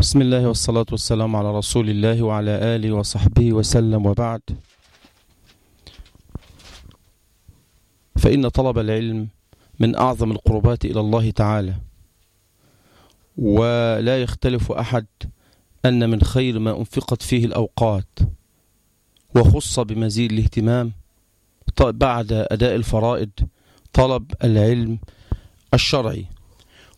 بسم الله والصلاة والسلام على رسول الله وعلى آله وصحبه وسلم وبعد. فإن طلب العلم من أعظم القربات إلى الله تعالى ولا يختلف أحد أن من خير ما أنفقت فيه الأوقات وخص بمزيد الاهتمام بعد أداء الفرائض طلب العلم الشرعي.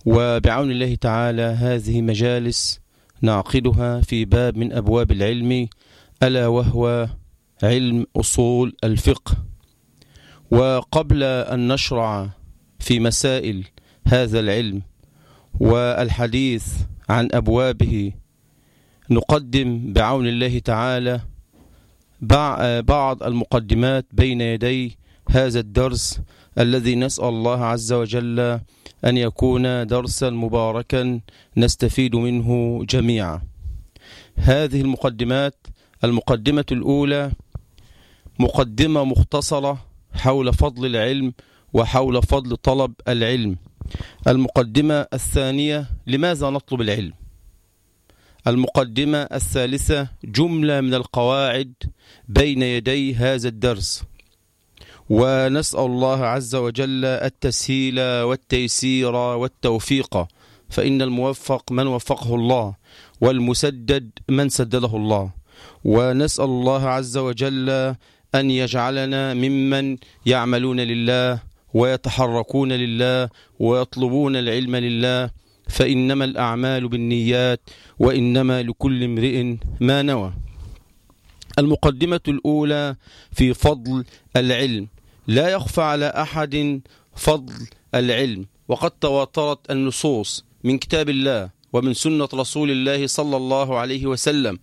وبعون الله تعالى هذه مجالس نعقدها في باب من أبواب العلم ألا وهو علم أصول الفقه. وقبل أن نشرع في مسائل هذا العلم والحديث عن أبوابه نقدم بعون الله تعالى بعض المقدمات بين يدي هذا الدرس الذي نسأل الله عز وجل أن يكون درسا مباركا نستفيد منه جميعا. هذه المقدمات المقدمة الأولى مقدمة مختصرة حول فضل العلم وحول فضل طلب العلم. المقدمة الثانية لماذا نطلب العلم؟ المقدمة الثالثة جملة من القواعد بين يدي هذا الدرس. ونسأل الله عز وجل التسهيل والتيسير والتوفيق. فإن الموفق من وفقه الله والمسدد من سدده الله. ونسأل الله عز وجل أن يجعلنا ممن يعملون لله ويتحركون لله ويطلبون العلم لله. فإنما الأعمال بالنيات وإنما لكل امرئ ما نوى. المقدمة الأولى في فضل العلم. لا يخفى على أحد فضل العلم. وقد تواترت النصوص من كتاب الله ومن سنة رسول الله صلى الله عليه وسلم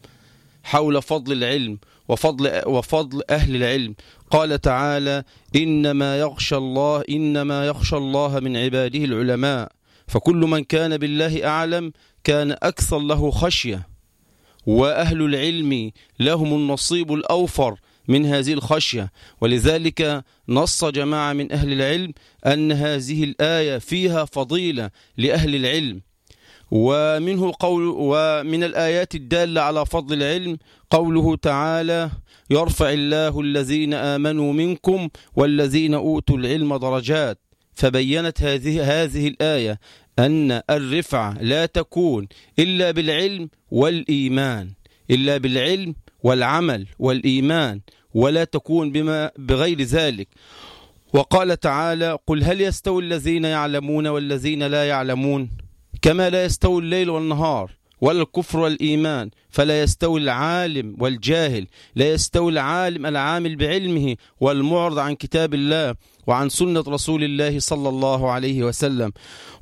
حول فضل العلم وفضل وفضل أهل العلم. قال تعالى إنما يخشى الله إنما يخشى الله من عباده العلماء. فكل من كان بالله أعلم كان أكثر له خشية. وأهل العلم لهم النصيب الأوفر من هذه الخشية. ولذلك نص جماعة من أهل العلم أن هذه الآية فيها فضيلة لأهل العلم. ومنه قول ومن الآيات الدالة على فضل العلم قوله تعالى يرفع الله الذين آمنوا منكم والذين أوتوا العلم درجات فبينت هذه هذه الآية أن الرفعة لا تكون إلا بالعلم والإيمان. إلا بالعلم والعمل والإيمان ولا تكون بما بغير ذلك. وقال تعالى قل هل يستوي الذين يعلمون والذين لا يعلمون كما لا يستوي الليل والنهار ولا الكفر والإيمان فلا يستوي العالم والجاهل لا يستوي العالم العامل بعلمه والمعرض عن كتاب الله وعن سنة رسول الله صلى الله عليه وسلم.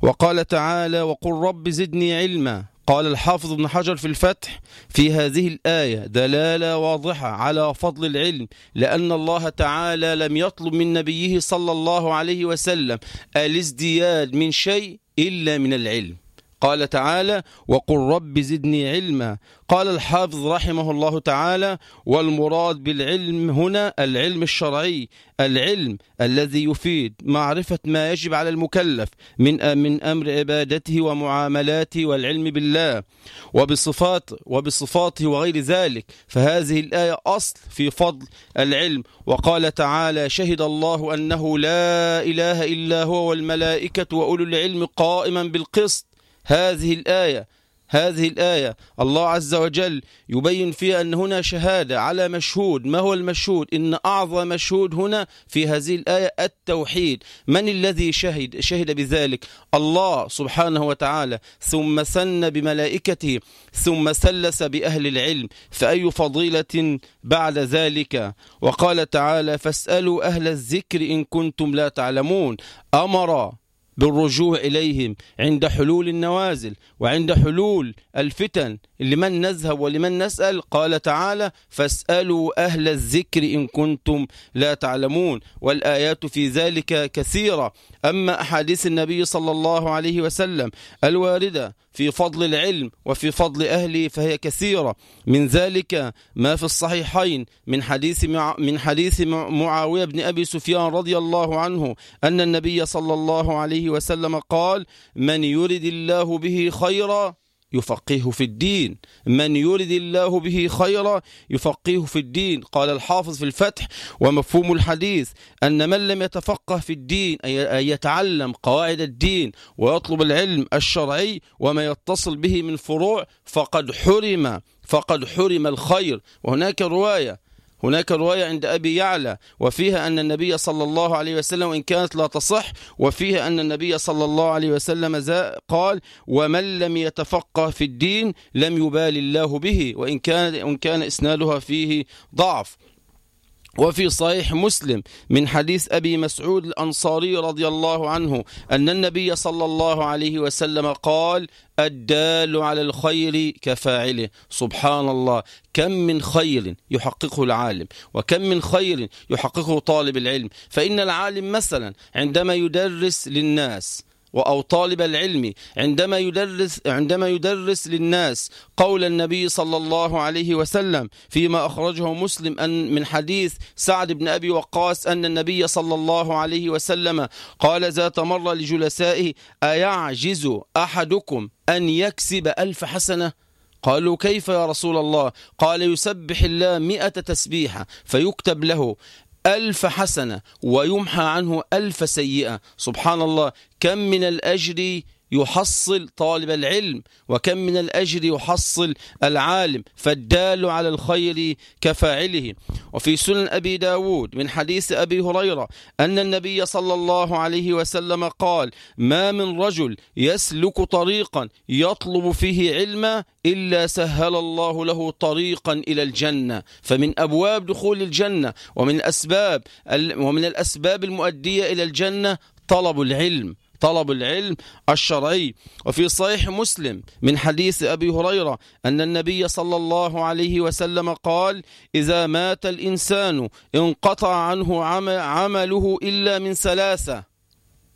وقال تعالى وقل رب زدني علما قال الحافظ ابن حجر في الفتح في هذه الآية دلالة واضحة على فضل العلم لأن الله تعالى لم يطلب من نبيه صلى الله عليه وسلم الازدياد من شيء إلا من العلم. قال تعالى وقل رب زدني علما. قال الحافظ رحمه الله تعالى والمراد بالعلم هنا العلم الشرعي العلم الذي يفيد معرفة ما يجب على المكلف من من أمر عبادته ومعاملاته والعلم بالله وبصفات وبصفاته وغير ذلك. فهذه الآية أصل في فضل العلم. وقال تعالى شهد الله أنه لا إله إلا هو والملائكة وأولو العلم قائما بالقسط هذه الآية هذه الآية. الله عز وجل يبين فيها أن هنا شهادة على مشهود. ما هو المشهود؟ إن أعظم مشهود هنا في هذه الآية التوحيد. من الذي شهد؟ شهد بذلك الله سبحانه وتعالى. ثم سن بملائكته ثم سلس بأهل العلم. فأي فضيلة بعد ذلك؟ وقال تعالى فاسألوا أهل الذكر إن كنتم لا تعلمون. أمر بالرجوع إليهم عند حلول النوازل وعند حلول الفتن. لمن نذهب ولمن نسأل؟ قال تعالى فاسألوا أهل الذكر إن كنتم لا تعلمون. والآيات في ذلك كثيرة. أما أحاديث النبي صلى الله عليه وسلم الواردة في فضل العلم وفي فضل أهله فهي كثيرة. من ذلك ما في الصحيحين من حديث من حديث معاوية بن أبي سفيان رضي الله عنه أن النبي صلى الله عليه وسلم قال من يرد الله به خيرا يفقهه في الدين. من يرد الله به خيرا يفقهه في الدين. قال الحافظ في الفتح ومفهوم الحديث أن من لم يتفقه في الدين أي يتعلم قواعد الدين ويطلب العلم الشرعي وما يتصل به من فروع فقد حرم فقد حرم الخير. وهناك رواية هناك رواية عند أبي يعلى وفيها أن النبي صلى الله عليه وسلم وإن كانت لا تصح وفيها أن النبي صلى الله عليه وسلم قال ومن لم يتفقه في الدين لم يبال الله به وإن كان, وإن كان إسنادها فيه ضعف. وفي صحيح مسلم من حديث أبي مسعود الأنصاري رضي الله عنه أن النبي صلى الله عليه وسلم قال الدال على الخير كفاعله. سبحان الله. كم من خير يحققه العالم وكم من خير يحققه طالب العلم. فإن العالم مثلا عندما يدرس للناس أو طالب العلم عندما يدرس عندما يدرس للناس قول النبي صلى الله عليه وسلم فيما أخرجه مسلم أن من حديث سعد بن أبي وقاص أن النبي صلى الله عليه وسلم قال ذات مرة لجلسائه أيعجز أحدكم أن يكسب ألف حسنة؟ قالوا كيف يا رسول الله؟ قال يسبح الله مئة تسبيحة فيكتب له ألف حسنة ويمحى عنه ألف سيئة. سبحان الله. كم من الأجر يحصل طالب العلم وكم من الأجر يحصل العالم فالدال على الخير كفاعله. وفي سنن أبي داود من حديث أبي هريرة أن النبي صلى الله عليه وسلم قال ما من رجل يسلك طريقا يطلب فيه علما إلا سهل الله له طريقا إلى الجنة فمن أبواب دخول الجنة ومن الأسباب ومن الأسباب المؤدية إلى الجنة طلب العلم. طلب العلم الشرعي. وفي صحيح مسلم من حديث أبي هريرة أن النبي صلى الله عليه وسلم قال إذا مات الإنسان انقطع عنه عمله إلا من ثلاثة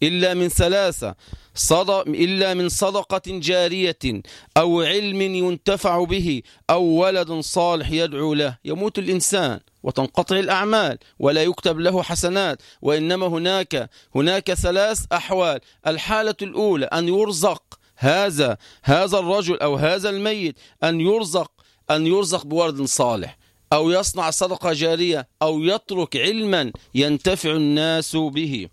إلا من ثلاثة صدق إلا من صدقة جارية أو علم ينتفع به أو ولد صالح يدعو له. يموت الإنسان. وتنقطع الأعمال ولا يكتب له حسنات وإنما هناك هناك ثلاث أحوال. الحالة الأولى أن يرزق هذا هذا الرجل أو هذا الميت أن يرزق أن يرزق بولد صالح أو يصنع صدقة جارية أو يترك علما ينتفع الناس به.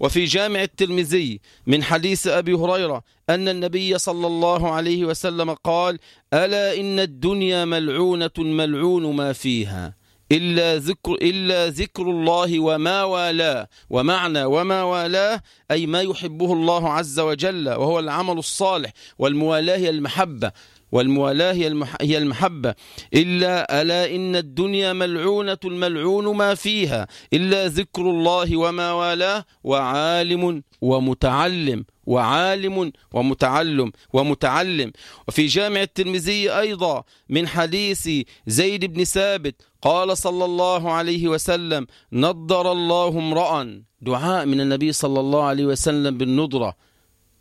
وفي جامع الترمذي من حديث أبي هريرة أن النبي صلى الله عليه وسلم قال ألا إن الدنيا ملعونة ملعون ما فيها. إلا ذكر, إلا ذكر الله وما والاه. ومعنى وما والاه أي ما يحبه الله عز وجل وهو العمل الصالح والموالاة هي المحبة. والموالاة هي المحبة. إلا ألا إن الدنيا ملعونة الملعون ما فيها. إلا ذكر الله وما والاه وعالم ومتعلم. وعالم ومتعلم ومتعلم. وفي جامع الترمذي أيضا من حديث زيد بن ثابت قال صلى الله عليه وسلم نضر الله امرأ دعاء من النبي صلى الله عليه وسلم بالنضرة.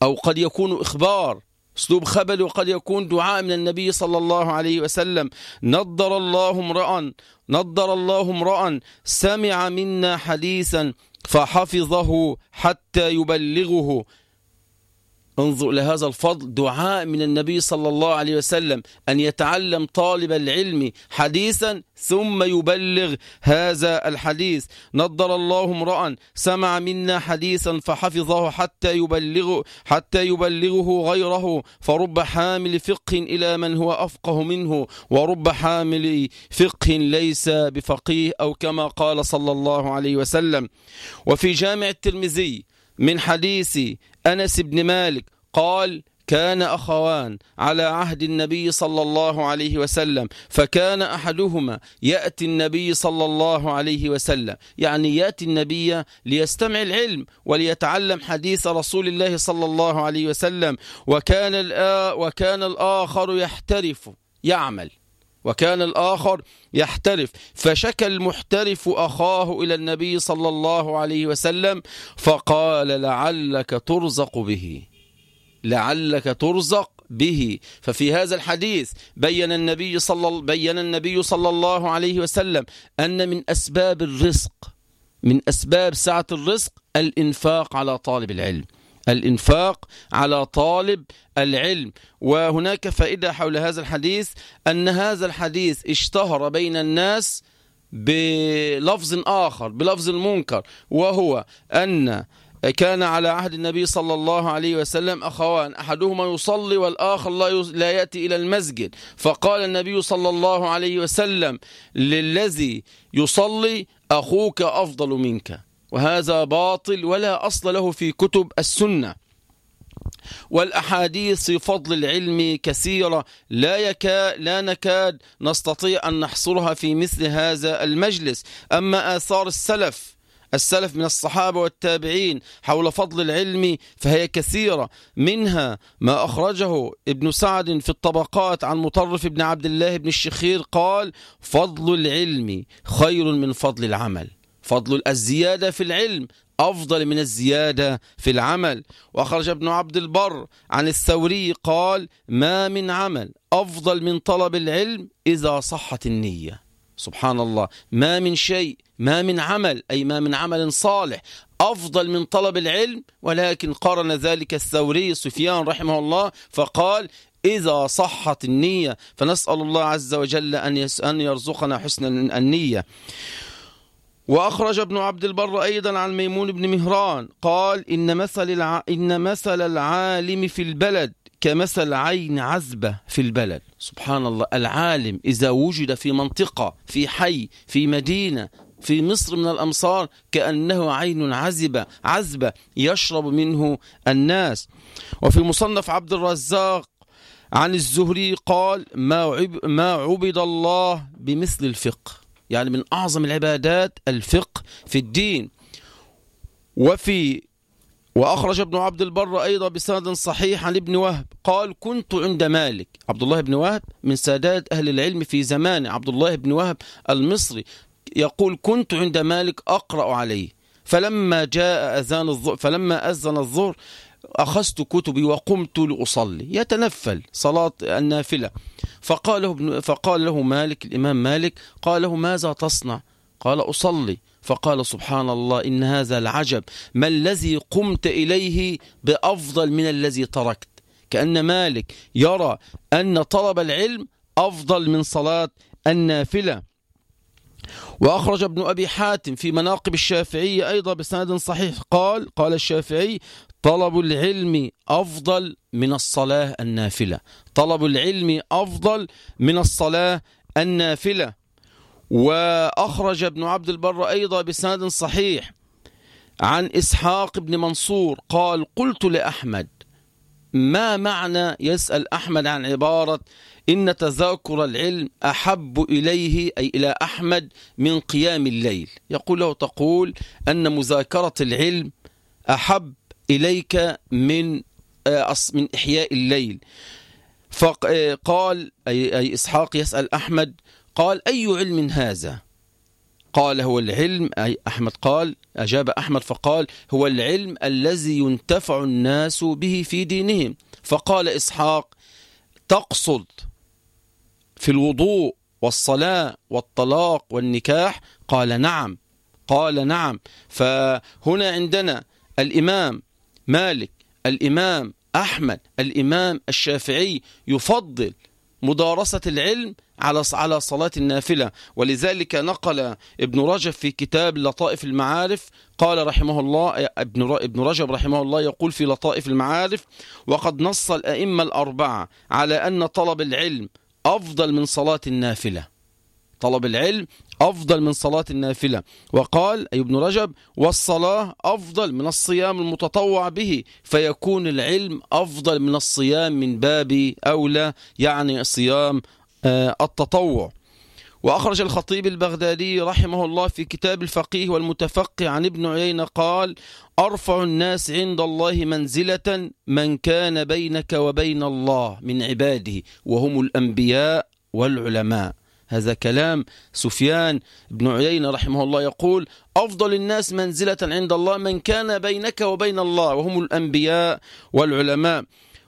أو قد يكون إخبار. أسلوب خبل وقد يكون دعاء من النبي صلى الله عليه وسلم. نضر الله امرأ نضر الله امرأ سمع منا حديثا فحفظه حتى يبلغه. انظر لهذا الفضل دعاء من النبي صلى الله عليه وسلم أن يتعلم طالب العلم حديثا ثم يبلغ هذا الحديث. نضر الله امرأ سمع منا حديثا فحفظه حتى يبلغ حتى يبلغه غيره. فرب حامل فقه إلى من هو أفقه منه ورب حامل فقه ليس بفقيه أو كما قال صلى الله عليه وسلم. وفي جامع الترمذي من حديث أنس بن مالك قال كان أخوان على عهد النبي صلى الله عليه وسلم فكان أحدهما يأتي النبي صلى الله عليه وسلم. يعني يأتي النبي ليستمع العلم وليتعلم حديث رسول الله صلى الله عليه وسلم وكان, وكان الآخر يحترف يعمل. وكان الآخر يحترف. فشكى المحترف أخاه إلى النبي صلى الله عليه وسلم فقال لعلك ترزق به. لعلك ترزق به. ففي هذا الحديث بين النبي صلى بين النبي صلى الله عليه وسلم أن من أسباب الرزق من أسباب سعة الرزق الإنفاق على طالب العلم. الإنفاق على طالب العلم. وهناك فائدة حول هذا الحديث أن هذا الحديث اشتهر بين الناس بلفظ آخر بلفظ المنكر وهو أن كان على عهد النبي صلى الله عليه وسلم أخوان أحدهما يصلي والآخر لا يأتي إلى المسجد. فقال النبي صلى الله عليه وسلم للذي يصلي أخوك أفضل منك. وهذا باطل ولا أصل له في كتب السنة. والأحاديث في فضل العلم كثيرة لا, يكا لا نكاد نستطيع أن نحصرها في مثل هذا المجلس. أما آثار السلف السلف من الصحابة والتابعين حول فضل العلم فهي كثيرة. منها ما أخرجه ابن سعد في الطبقات عن مطرف بن عبد الله بن الشخير قال فضل العلم خير من فضل العمل. فضل الزيادة في العلم أفضل من الزيادة في العمل. وأخرج ابن عبد البر عن الثوري قال ما من عمل أفضل من طلب العلم إذا صحت النية. سبحان الله. ما من شيء ما من عمل أي ما من عمل صالح أفضل من طلب العلم. ولكن قارن ذلك الثوري سفيان رحمه الله فقال إذا صحت النية. فنسأل الله عز وجل أن يرزقنا حسن النية. وأخرج ابن عبد البر أيضا عن ميمون بن مهران قال إن مثل, الع... إن مثل العالم في البلد كمثل عين عذبة في البلد. سبحان الله العالم إذا وجد في منطقة في حي في مدينة في مصر من الأمصار كأنه عين عذبة عذبة يشرب منه الناس. وفي مصنف عبد الرزاق عن الزهري قال ما, عب ما عبد الله بمثل الفقه. يعني من أعظم العبادات الفقه في الدين. وفي وأخرج ابن عبد البر أيضا بسند صحيح عن ابن وهب. قال كنت عند مالك. عبد الله بن وهب من سادات أهل العلم في زمان. عبد الله بن وهب المصري يقول كنت عند مالك أقرأ عليه. فلما جاء أذان الظهر فلما أذن الظهر أخذت كتبي وقمت لأصلي. يتنفل صلاة النافلة. فقال له, فقال له مالك الإمام مالك قال له ماذا تصنع؟ قال أصلي. فقال سبحان الله إن هذا العجب. ما الذي قمت إليه بأفضل من الذي تركت؟ كأن مالك يرى أن طلب العلم أفضل من صلاة النافلة. وأخرج ابن أبي حاتم في مناقب الشافعي أيضا بسند صحيح. قال قال الشافعي طلب العلم أفضل من الصلاة النافلة. طلب العلم أفضل من الصلاة النافلة. وأخرج ابن عبد البر أيضا بسند صحيح عن إسحاق بن منصور قال قلت لأحمد ما معنى يسأل أحمد عن عبارة إن تذاكر العلم أحب إليه أي إلى أحمد من قيام الليل؟ يقول له تقول أن مذاكرة العلم أحب إليك من آه، من إحياء الليل. فقال أي إسحاق يسأل أحمد قال أي علم هذا؟ قال هو العلم. أي أحمد قال أجاب أحمد فقال هو العلم الذي ينتفع الناس به في دينهم. فقال إسحاق تقصد في الوضوء والصلاة والطلاق والنكاح؟ قال نعم. قال نعم. فهنا عندنا الإمام مالك الإمام أحمد الإمام الشافعي يفضل مدارسة العلم على على صلاة النافلة. ولذلك نقل ابن رجب في كتاب لطائف المعارف قال رحمه الله ابن رجب رحمه الله يقول في لطائف المعارف وقد نص الأئمة الأربعة على أن طلب العلم أفضل من صلاة النافلة طلب العلم أفضل من صلاة النافلة. وقال أي ابن رجب والصلاة أفضل من الصيام المتطوع به فيكون العلم أفضل من الصيام من باب أولى يعني صيام آه، التطوع. وأخرج الخطيب البغدادي رحمه الله في كتاب الفقيه والمتفقه عن ابن عيينة قال أرفع الناس عند الله منزلة من كان بينك وبين الله من عباده وهم الأنبياء والعلماء. هذا كلام سفيان بن عيينة رحمه الله يقول أفضل الناس منزلة عند الله من كان بينك وبين الله وهم الأنبياء والعلماء.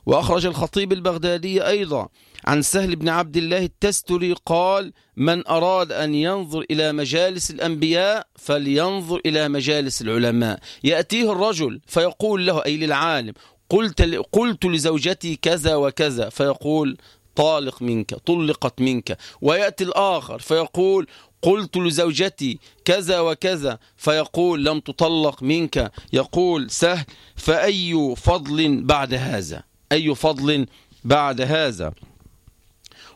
وأخرج الخطيب البغدادي أيضا عن سهل بن عبد الله التستري قال من أراد أن ينظر إلى مجالس الأنبياء فلينظر إلى مجالس العلماء. يأتيه الرجل فيقول له أي للعالم قلت, قلت لزوجتي كذا وكذا. فيقول طالق منك طلقت منك. ويأتي الآخر فيقول قلت لزوجتي كذا وكذا فيقول لم تطلق منك. يقول سهل فأي فضل بعد هذا؟ أي فضل بعد هذا؟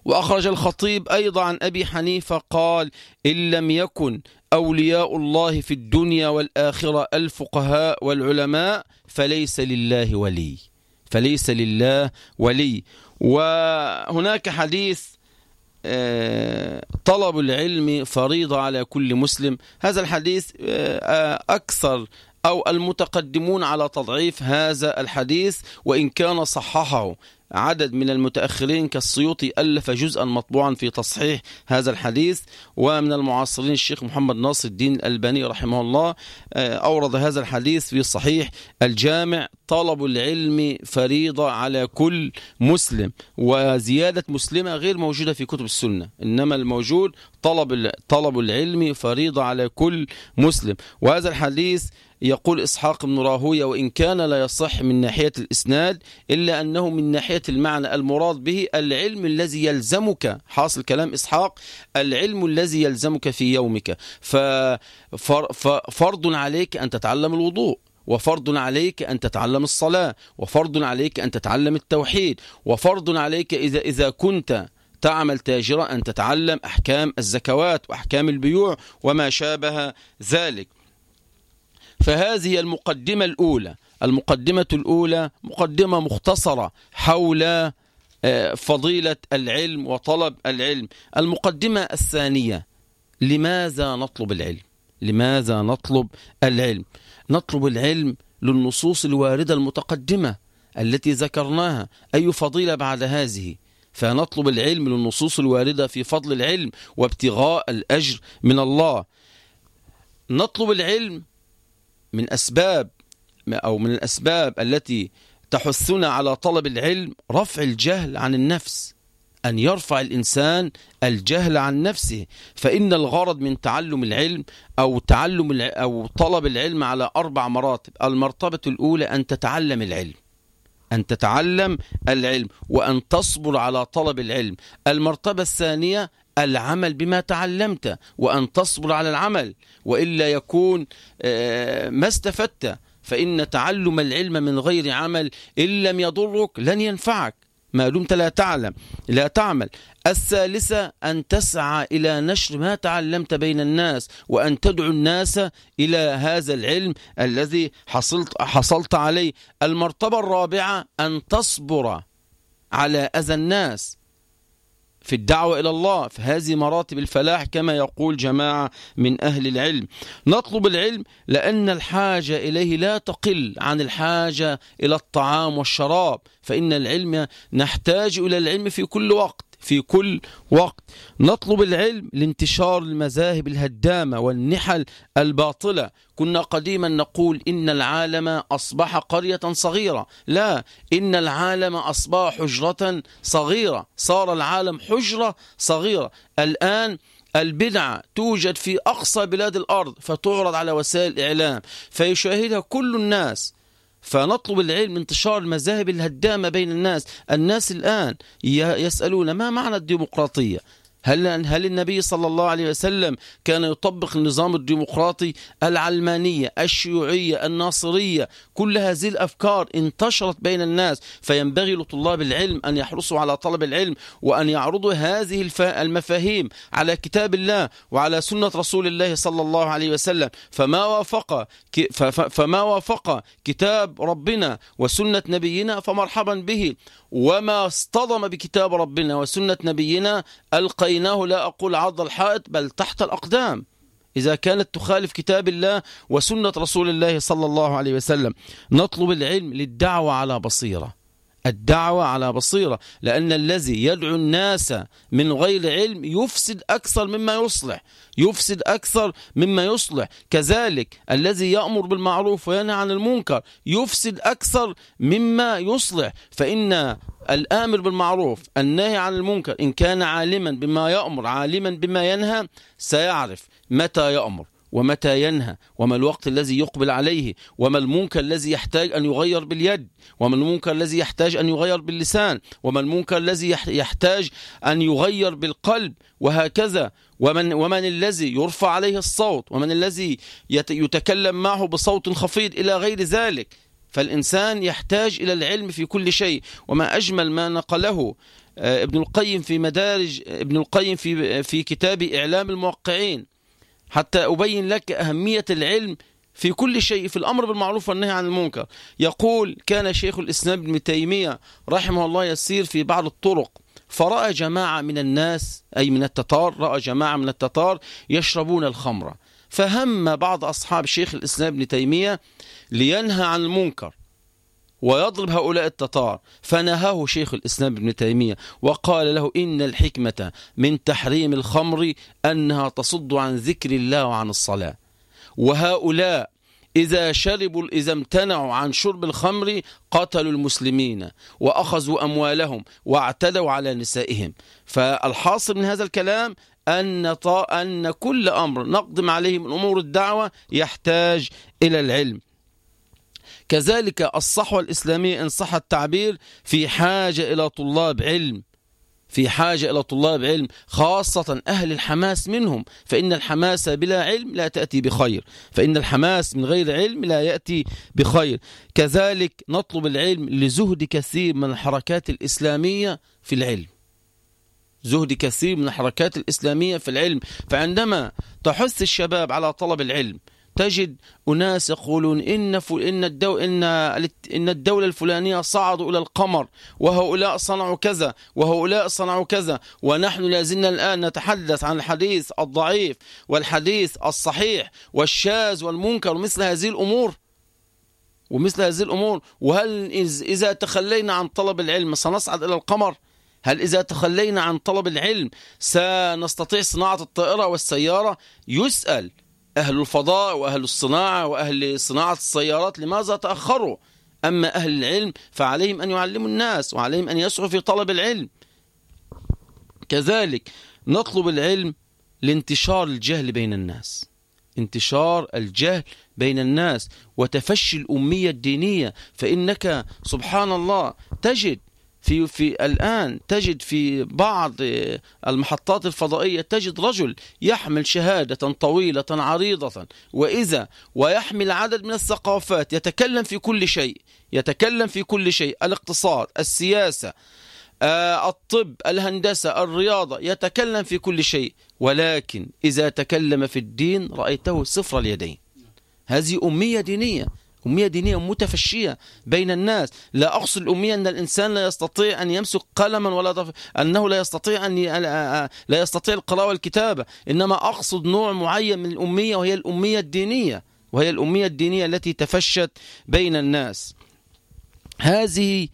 وأخرج الخطيب أيضا عن أبي حنيفة قال إن لم يكن أولياء الله في الدنيا والآخرة الفقهاء والعلماء فليس لله ولي. فليس لله ولي. وهناك حديث آه، طلب العلم فريضة على كل مسلم. هذا الحديث آه، أكثر أو المتقدمون على تضعيف هذا الحديث وإن كان صححه. عدد من المتأخرين كالسيوطي ألف جزءا مطبوعا في تصحيح هذا الحديث ومن المعاصرين الشيخ محمد ناصر الدين الألباني رحمه الله آه، أورد هذا الحديث في صحيح الجامع طلب العلم فريضة على كل مسلم وزيادة مسلمة غير موجودة في كتب السنة إنما الموجود طلب طلب العلم فريضة على كل مسلم. وهذا الحديث يقول إسحاق بن راهوية وإن كان لا يصح من ناحية الإسناد إلا أنه من ناحية المعنى المراد به العلم الذي يلزمك. حاصل كلام إسحاق العلم الذي يلزمك في يومك. ففرض عليك أن تتعلم الوضوء وفرض عليك أن تتعلم الصلاة وفرض عليك أن تتعلم التوحيد وفرض عليك إذا, إذا كنت تعمل تاجرة أن تتعلم أحكام الزكوات وأحكام البيوع وما شابه ذلك. فهذه المقدمة الأولى المقدمة الأولى مقدمة مختصرة حول آه، فضيلة العلم وطلب العلم. المقدمة الثانية لماذا نطلب العلم؟ لماذا نطلب العلم؟ نطلب العلم للنصوص الواردة المتقدمة التي ذكرناها. أي فضيلة بعد هذه؟ فنطلب العلم للنصوص الواردة في فضل العلم وابتغاء الأجر من الله. نطلب العلم من أسباب أو من الأسباب التي تحثنا على طلب العلم رفع الجهل عن النفس أن يرفع الإنسان الجهل عن نفسه. فإن الغرض من تعلم العلم أو تعلم أو طلب العلم على أربع مراتب. المرتبة الأولى أن تتعلم العلم أن تتعلم العلم وأن تصبر على طلب العلم. المرتبة الثانية العمل بما تعلمت وأن تصبر على العمل وإلا يكون آه، ما استفدت فإن تعلم العلم من غير عمل إن لم يضرك لن ينفعك. ما دمت لا تعلم لا تعمل. الثالثة أن تسعى إلى نشر ما تعلمت بين الناس وأن تدعو الناس إلى هذا العلم الذي حصلت, حصلت عليه. المرتبة الرابعة أن تصبر على أذى الناس. في الدعوة إلى الله فهذه مراتب الفلاح كما يقول جماعة من أهل العلم. نطلب العلم لأن الحاجة إليه لا تقل عن الحاجة إلى الطعام والشراب فإن العلم نحتاج إلى العلم في كل وقت. في كل وقت. نطلب العلم لانتشار المذاهب الهدامة والنحل الباطلة. كنا قديما نقول إن العالم أصبح قرية صغيرة. لا إن العالم أصبح حجرة صغيرة. صار العالم حجرة صغيرة. الآن البدعة توجد في أقصى بلاد الأرض فتعرض على وسائل الإعلام فيشاهدها كل الناس. فنطلب العلم انتشار المذاهب الهدامة بين الناس. الناس الآن يسألون ما معنى الديمقراطية؟ هل هل النبي صلى الله عليه وسلم كان يطبق النظام الديمقراطي العلمانية الشيوعية الناصرية؟ كل هذه الأفكار انتشرت بين الناس فينبغي لطلاب العلم أن يحرصوا على طلب العلم وأن يعرضوا هذه المفاهيم على كتاب الله وعلى سنة رسول الله صلى الله عليه وسلم. فما وافق فما وافق كتاب ربنا وسنة نبينا فمرحبا به. وما اصطدم بكتاب ربنا وسنة نبينا ألقيناه لا أقول عرض الحائط بل تحت الأقدام. إذا كانت تخالف كتاب الله وسنة رسول الله صلى الله عليه وسلم نطلب العلم للدعوة على بصيرة. الدعوة على بصيرة لأن الذي يدعو الناس من غير علم يفسد أكثر مما يصلح يفسد أكثر مما يصلح. كذلك الذي يأمر بالمعروف وينهى عن المنكر يفسد أكثر مما يصلح. فإن الآمر بالمعروف الناهي عن المنكر إن كان عالما بما يأمر عالما بما ينهى سيعرف متى يأمر. ومتى ينهى؟ وما الوقت الذي يقبل عليه؟ وما المنكر الذي يحتاج أن يغير باليد؟ وما المنكر الذي يحتاج أن يغير باللسان؟ وما المنكر الذي يحتاج أن يغير بالقلب؟ وهكذا. ومن, ومن الذي يرفع عليه الصوت؟ ومن الذي يتكلم معه بصوت خفيض إلى غير ذلك؟ فالإنسان يحتاج إلى العلم في كل شيء. وما أجمل ما نقله آه، ابن القيم في مدارج ابن القيم في في كتاب إعلام الموقعين. حتى أبين لك أهمية العلم في كل شيء في الأمر بالمعروف والنهي عن المنكر. يقول كان شيخ الإسلام ابن تيمية رحمه الله يسير في بعض الطرق فرأى جماعة من الناس أي من التتار رأى جماعة من التتار يشربون الخمر. فهم بعض أصحاب شيخ الإسلام ابن تيمية لينهى عن المنكر. ويضرب هؤلاء التتار. فنهاه شيخ الإسلام ابن تيمية وقال له إن الحكمة من تحريم الخمر أنها تصد عن ذكر الله وعن الصلاة. وهؤلاء إذا شربوا إذا امتنعوا عن شرب الخمر قتلوا المسلمين وأخذوا أموالهم واعتدوا على نسائهم. فالحاصل من هذا الكلام أن أن كل أمر نقدم عليه من أمور الدعوة يحتاج إلى العلم. كذلك الصحوة الإسلامية إن صح التعبير في حاجة إلى طلاب علم في حاجة إلى طلاب علم خاصة أهل الحماس منهم فإن الحماس بلا علم لا تأتي بخير فإن الحماس من غير علم لا يأتي بخير. كذلك نطلب العلم لزهد كثير من الحركات الإسلامية في العلم. زهد كثير من الحركات الإسلامية في العلم. فعندما تحث الشباب على طلب العلم تجد أناس يقولون إن, إن, إن, إن الدولة الفلانية صعدوا إلى القمر وهؤلاء صنعوا كذا وهؤلاء صنعوا كذا ونحن لازلنا الآن نتحدث عن الحديث الضعيف والحديث الصحيح والشاذ والمنكر مثل هذه الأمور. ومثل هذه الأمور وهل إذا تخلينا عن طلب العلم سنصعد إلى القمر؟ هل إذا تخلينا عن طلب العلم سنستطيع صناعة الطائرة والسيارة؟ يسأل. أهل الفضاء وأهل الصناعة وأهل صناعة السيارات لماذا تأخروا؟ أما أهل العلم فعليهم أن يعلموا الناس وعليهم أن يسعوا في طلب العلم. كذلك نطلب العلم لانتشار الجهل بين الناس. انتشار الجهل بين الناس وتفشي الأمية الدينية. فإنك سبحان الله تجد في في الآن تجد في بعض المحطات الفضائية تجد رجل يحمل شهادة طويلة عريضة وإذا ويحمل عدد من الثقافات يتكلم في كل شيء يتكلم في كل شيء الاقتصاد السياسة آه، الطب الهندسة الرياضة يتكلم في كل شيء. ولكن إذا تكلم في الدين رأيته صفر اليدين. هذه أمية دينية. أمية دينية متفشية بين الناس. لا أقصد الأمية أن الإنسان لا يستطيع أن يمسك قلما ولا دف... أنه لا يستطيع أن ي... لا يستطيع القراءة والكتابة. إنما أقصد نوع معين من الأمية وهي الأمية الدينية وهي الأمية الدينية التي تفشت بين الناس. هذه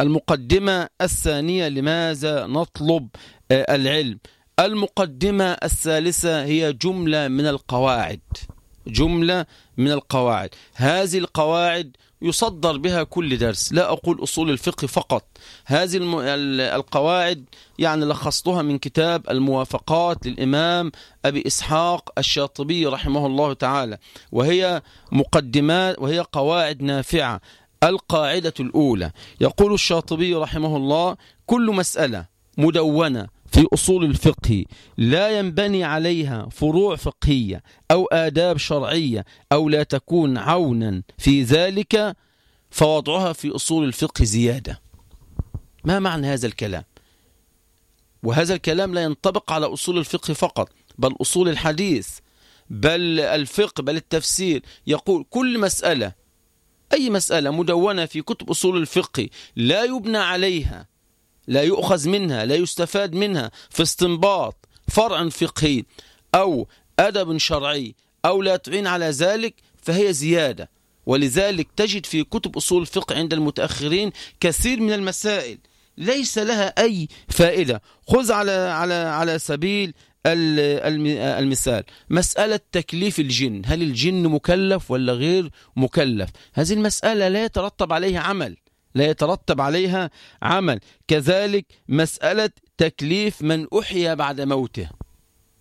المقدمة الثانية. لماذا نطلب العلم؟ المقدمة الثالثة هي جملة من القواعد. جملة من القواعد. هذه القواعد يصدر بها كل درس. لا أقول أصول الفقه فقط. هذه القواعد يعني لخصتها من كتاب الموافقات للإمام أبي إسحاق الشاطبي رحمه الله تعالى وهي مقدمات وهي قواعد نافعة. القاعدة الأولى. يقول الشاطبي رحمه الله كل مسألة مدونة في أصول الفقه لا ينبني عليها فروع فقهية أو آداب شرعية أو لا تكون عونا. في ذلك فوضعها في أصول الفقه زيادة. ما معنى هذا الكلام؟ وهذا الكلام لا ينطبق على أصول الفقه فقط بل أصول الحديث بل الفقه بل التفسير. يقول كل مسألة أي مسألة مدونة في كتب أصول الفقه لا يبنى عليها لا يؤخذ منها لا يستفاد منها في استنباط فرع فقهي أو أدب شرعي أو لا تعين على ذلك فهي زيادة. ولذلك تجد في كتب أصول الفقه عند المتأخرين كثير من المسائل ليس لها أي فائدة. خذ على على على سبيل المثال. مسألة تكليف الجن هل الجن مكلف ولا غير مكلف؟ هذه المسألة لا يترتب عليها عمل. لا يترتب عليها عمل. كذلك مسألة تكليف من أحيا بعد موته.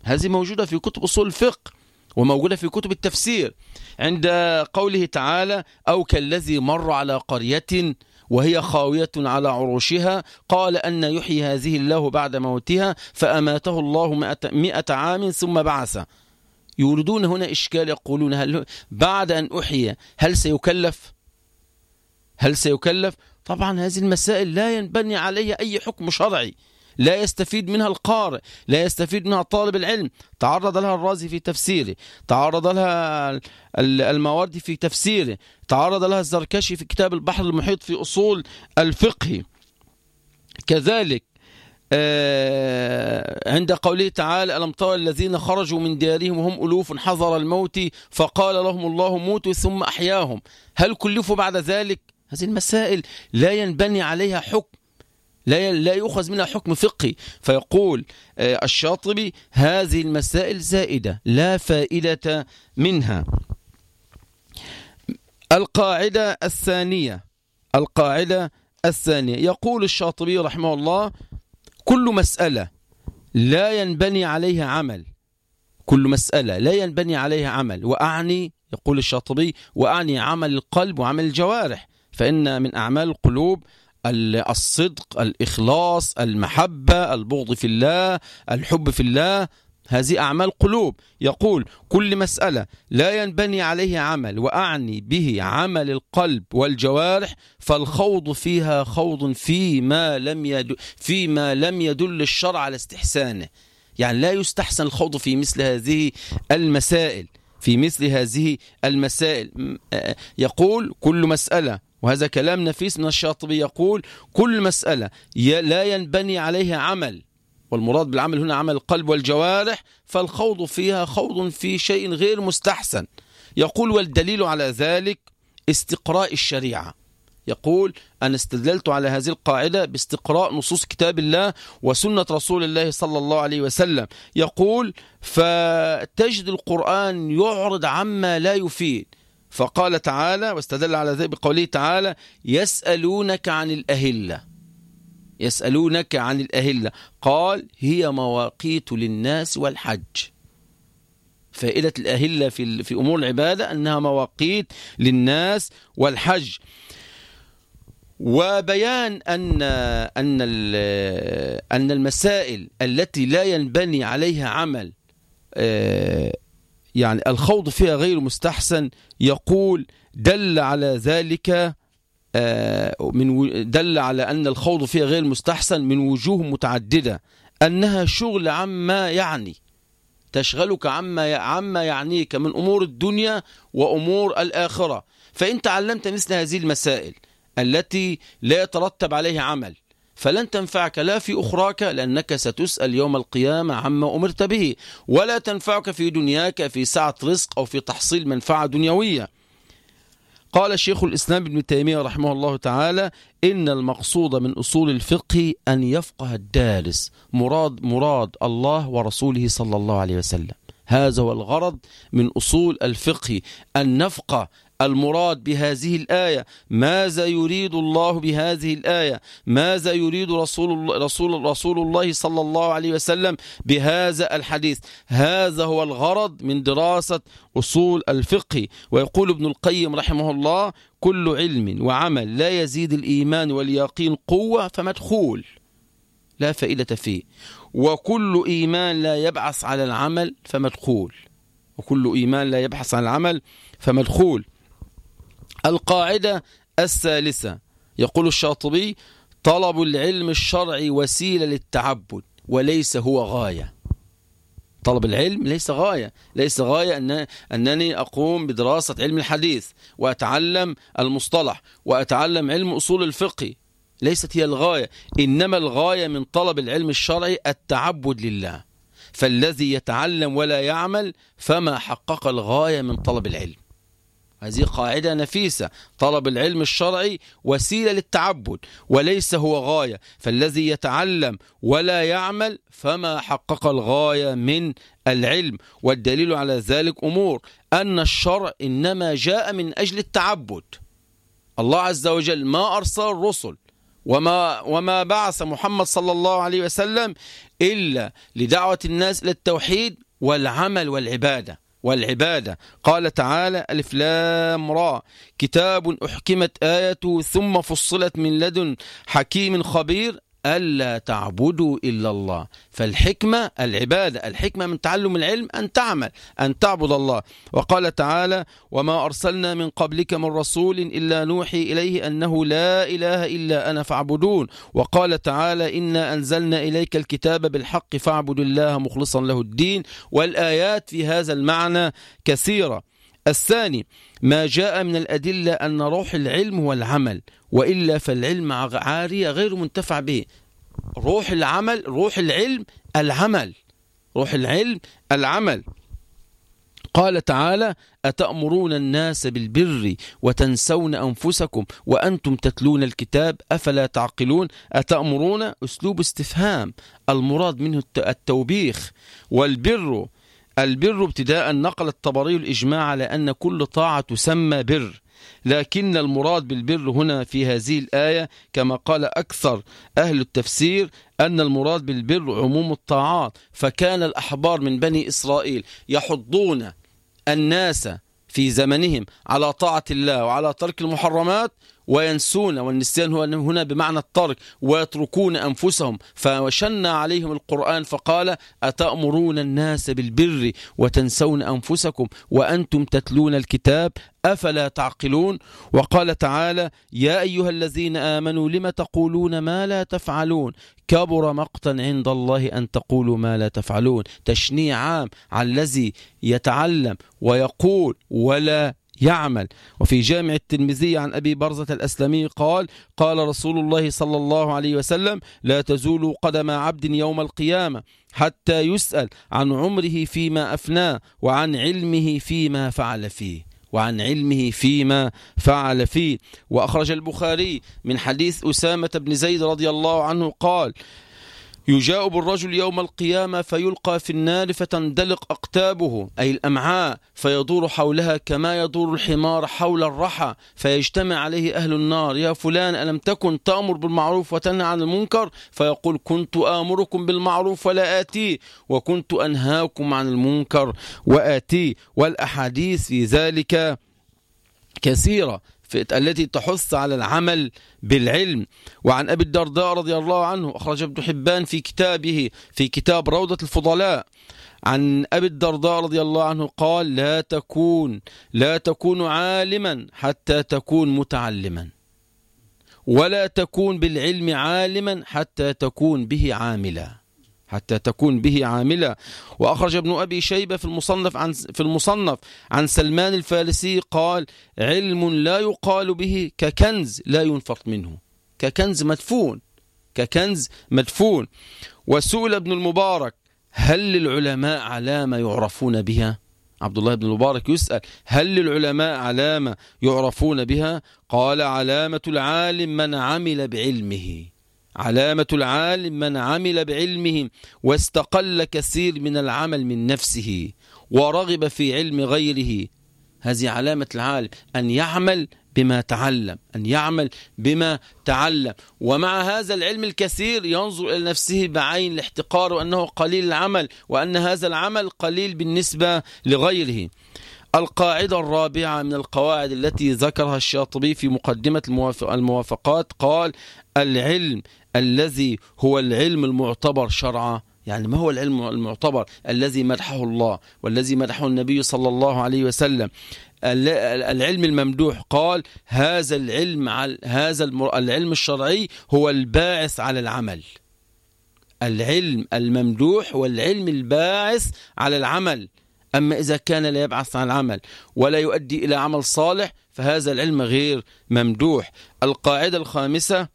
هذه موجودة في كتب أصول الفقه وموجودة في كتب التفسير. عند قوله تعالى أو كالذي مر على قرية وهي خاوية على عروشها قال أن يحيي هذه الله بعد موتها فأماته الله مئة عام ثم بعث. يوردون هنا إشكال يقولون هل بعد أن أحيي هل سيكلف؟ هل سيكلف؟ طبعا هذه المسائل لا ينبني عليها أي حكم شرعي. لا يستفيد منها القارئ لا يستفيد منها طالب العلم. تعرض لها الرازي في تفسيره. تعرض لها المواردي في تفسيره. تعرض لها الزركشي في كتاب البحر المحيط في أصول الفقه. كذلك آه، عند قوله تعالى ألم ترى الذين خرجوا من ديارهم وهم ألوف حذر الموت فقال لهم الله موتوا ثم أحياهم. هل كلفوا بعد ذلك؟ هذه المسائل لا ينبني عليها حكم لا لا يؤخذ منها حكم فقهي. فيقول آه، الشاطبي هذه المسائل زائدة لا فائدة منها. القاعدة الثانية القاعدة الثانية. يقول الشاطبي رحمه الله كل مسألة لا ينبني عليها عمل. كل مسألة لا ينبني عليها عمل. وأعني يقول الشاطبي وأعني عمل القلب وعمل الجوارح. فإن من أعمال القلوب الصدق الإخلاص المحبة البغض في الله الحب في الله. هذه أعمال قلوب. يقول كل مسألة لا ينبني عليه عمل وأعني به عمل القلب والجوارح فالخوض فيها خوض فيما لم يدل, فيما لم يدل الشرع على استحسانه. يعني لا يستحسن الخوض في مثل هذه المسائل في مثل هذه المسائل. يقول كل مسألة وهذا كلام نفيس من الشاطبي يقول كل مسألة لا ينبني عليها عمل والمراد بالعمل هنا عمل القلب والجوارح فالخوض فيها خوض في شيء غير مستحسن. يقول والدليل على ذلك استقراء الشريعة. يقول أنا استدللت على هذه القاعدة باستقراء نصوص كتاب الله وسنة رسول الله صلى الله عليه وسلم. يقول فتجد القرآن يعرض عما لا يفيد. فقال تعالى واستدل على ذلك بقوله تعالى يسألونك عن الأهلة. يسألونك عن الأهلة. قال هي مواقيت للناس والحج. فائدة الأهلة في في أمور العبادة أنها مواقيت للناس والحج. وبيان أن أن أن المسائل التي لا ينبني عليها عمل آه، يعني الخوض فيها غير مستحسن يقول دل على ذلك آه، من دل على أن الخوض فيها غير مستحسن من وجوه متعددة أنها شغل عما يعني تشغلك عما عما يعنيك من أمور الدنيا وأمور الآخرة. فإن تعلمت مثل هذه المسائل التي لا يترتب عليها عمل فلن تنفعك لا في أخراك لأنك ستسأل يوم القيامة عما أمرت به. ولا تنفعك في دنياك في سعة رزق أو في تحصيل منفعة دنيوية. قال شيخ الإسلام ابن تيمية رحمه الله تعالى إن المقصود من أصول الفقه أن يفقه الدارس. مراد مراد الله ورسوله صلى الله عليه وسلم. هذا هو الغرض من أصول الفقه أن نفقه المراد بهذه الآية. ماذا يريد الله بهذه الآية؟ ماذا يريد رسول رسول, رسول الله صلى الله عليه وسلم بهذا الحديث؟ هذا هو الغرض من دراسة أصول الفقه. ويقول ابن القيم رحمه الله كل علم وعمل لا يزيد الإيمان واليقين قوة فمدخول لا فائدة فيه. وكل إيمان لا يبعث على العمل فمدخول. وكل إيمان لا يبحث عن العمل فمدخول. القاعدة الثالثة. يقول الشاطبي طلب العلم الشرعي وسيلة للتعبد وليس هو غاية. طلب العلم ليس غاية. ليس غاية أن أنني أقوم بدراسة علم الحديث وأتعلم المصطلح وأتعلم علم أصول الفقه. ليست هي الغاية. إنما الغاية من طلب العلم الشرعي التعبد لله. فالذي يتعلم ولا يعمل فما حقق الغاية من طلب العلم. هذه قاعدة نفيسة. طلب العلم الشرعي وسيلة للتعبد وليس هو غاية. فالذي يتعلم ولا يعمل فما حقق الغاية من العلم. والدليل على ذلك أمور. أن الشرع إنما جاء من أجل التعبد. الله عز وجل ما أرسل الرسل وما, وما بعث محمد صلى الله عليه وسلم إلا لدعوة الناس إلى التوحيد والعمل والعبادة. والعبادة. قال تعالى ألف لام را. كتاب أحكمت آيته ثم فصلت من لدن حكيم خبير. ألا تعبدوا إلا الله. فالحكمة العبادة الحكمة من تعلم العلم أن تعمل أن تعبد الله. وقال تعالى وما أرسلنا من قبلك من رسول إلا نوحي إليه أنه لا إله إلا أنا فاعبدون. وقال تعالى إنا أنزلنا إليك الكتاب بالحق فاعبد الله مخلصا له الدين والآيات في هذا المعنى كثيرة. الثاني ما جاء من الأدلة أن روح العلم هو العمل وإلا فالعلم عارية غير منتفع به. روح العمل روح العلم العمل. روح العلم العمل. قال تعالى أتأمرون الناس بالبر وتنسون أنفسكم وأنتم تتلون الكتاب أفلا تعقلون؟ أتأمرون؟ أسلوب استفهام. المراد منه التوبيخ. والبر البر ابتداء نقل الطبري الإجماع على أن كل طاعة تسمى بر لكن المراد بالبر هنا في هذه الآية كما قال أكثر أهل التفسير أن المراد بالبر عموم الطاعات فكان الأحبار من بني إسرائيل يحضون الناس في زمنهم على طاعة الله وعلى ترك المحرمات وينسون والنسيان هو هنا بمعنى الترك ويتركون أنفسهم. فوشن عليهم القرآن فقال أتأمرون الناس بالبر وتنسون أنفسكم وأنتم تتلون الكتاب أفلا تعقلون؟ وقال تعالى يا أيها الذين آمنوا لم تقولون ما لا تفعلون؟ كبر مقتا عند الله أن تقولوا ما لا تفعلون. تشنيع عام على الذي يتعلم ويقول ولا يعمل. وفي جامع الترمذي عن أبي برزة الأسلمي قال قال رسول الله صلى الله عليه وسلم لا تزول قدم عبد يوم القيامة حتى يسأل عن عمره فيما أفناه وعن علمه فيما فعل فيه وعن علمه فيما فعل فيه. وأخرج البخاري من حديث أسامة بن زيد رضي الله عنه قال يجاء بالرجل يوم القيامة فيلقى في النار فتندلق أقتابه أي الأمعاء فيدور حولها كما يدور الحمار حول الرحى فيجتمع عليه أهل النار. يا فلان ألم تكن تأمر بالمعروف وتنهى عن المنكر؟ فيقول كنت آمركم بالمعروف ولا آتي وكنت أنهاكم عن المنكر وآتي. والأحاديث في ذلك كثيرة. التي تحث على العمل بالعلم. وعن أبي الدرداء رضي الله عنه أخرج ابن حبان في كتابه في كتاب روضة الفضلاء. عن أبي الدرداء رضي الله عنه قال لا تكون لا تكون عالما حتى تكون متعلما. ولا تكون بالعلم عالما حتى تكون به عاملا. حتى تكون به عاملة. وأخرج ابن أبي شيبة في المصنف عن في المصنف عن سلمان الفارسي قال علم لا يقال به ككنز لا ينفق منه. ككنز مدفون. ككنز مدفون. وسئل ابن المبارك هل للعلماء علامة يعرفون بها؟ عبد الله بن المبارك يسأل هل للعلماء علامة يعرفون بها؟ قال علامة العالم من عمل بعلمه. علامة العالم من عمل بعلمه واستقل كثير من العمل من نفسه ورغب في علم غيره. هذه علامة العالم أن يعمل بما تعلم أن يعمل بما تعلم. ومع هذا العلم الكثير ينظر إلى نفسه بعين الاحتقار وأنه قليل العمل وأن هذا العمل قليل بالنسبة لغيره. القاعدة الرابعة من القواعد التي ذكرها الشاطبي في مقدمة الموافقات قال العلم الذي هو العلم المعتبر شرعا. يعني ما هو العلم المعتبر؟ الذي مدحه الله والذي مدحه النبي صلى الله عليه وسلم. العلم الممدوح قال هذا العلم هذا العلم الشرعي هو الباعث على العمل. العلم الممدوح والعلم الباعث على العمل. أما إذا كان لا يبعث عن العمل ولا يؤدي إلى عمل صالح فهذا العلم غير ممدوح. القاعدة الخامسة